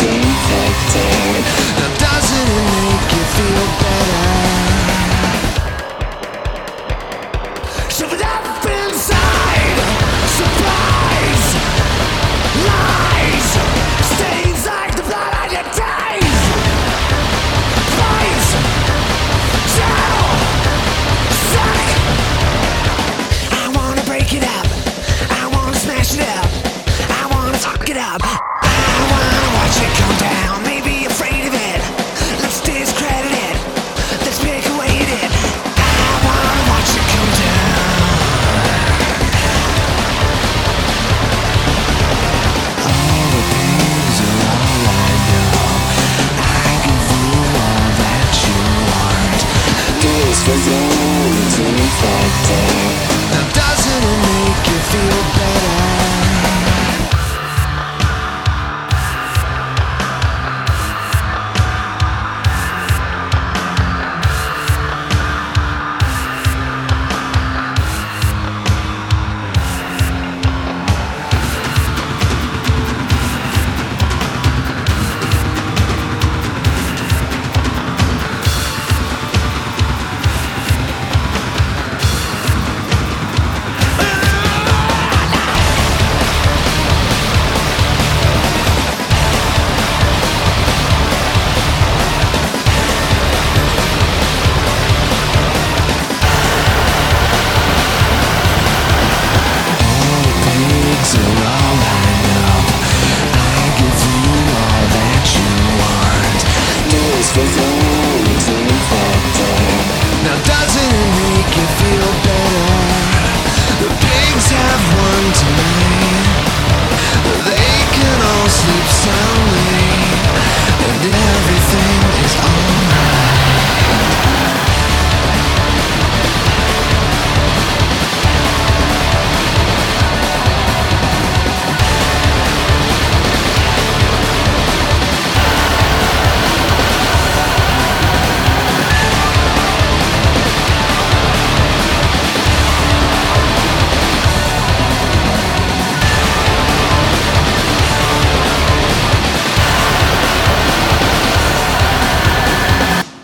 infected. Now doesn't it make you feel better? Shove it up inside. Surprise. Lies. Stains like the blood on your. Chill. Suck. I wanna break it up. I wanna smash it up. I wanna it up. All that you This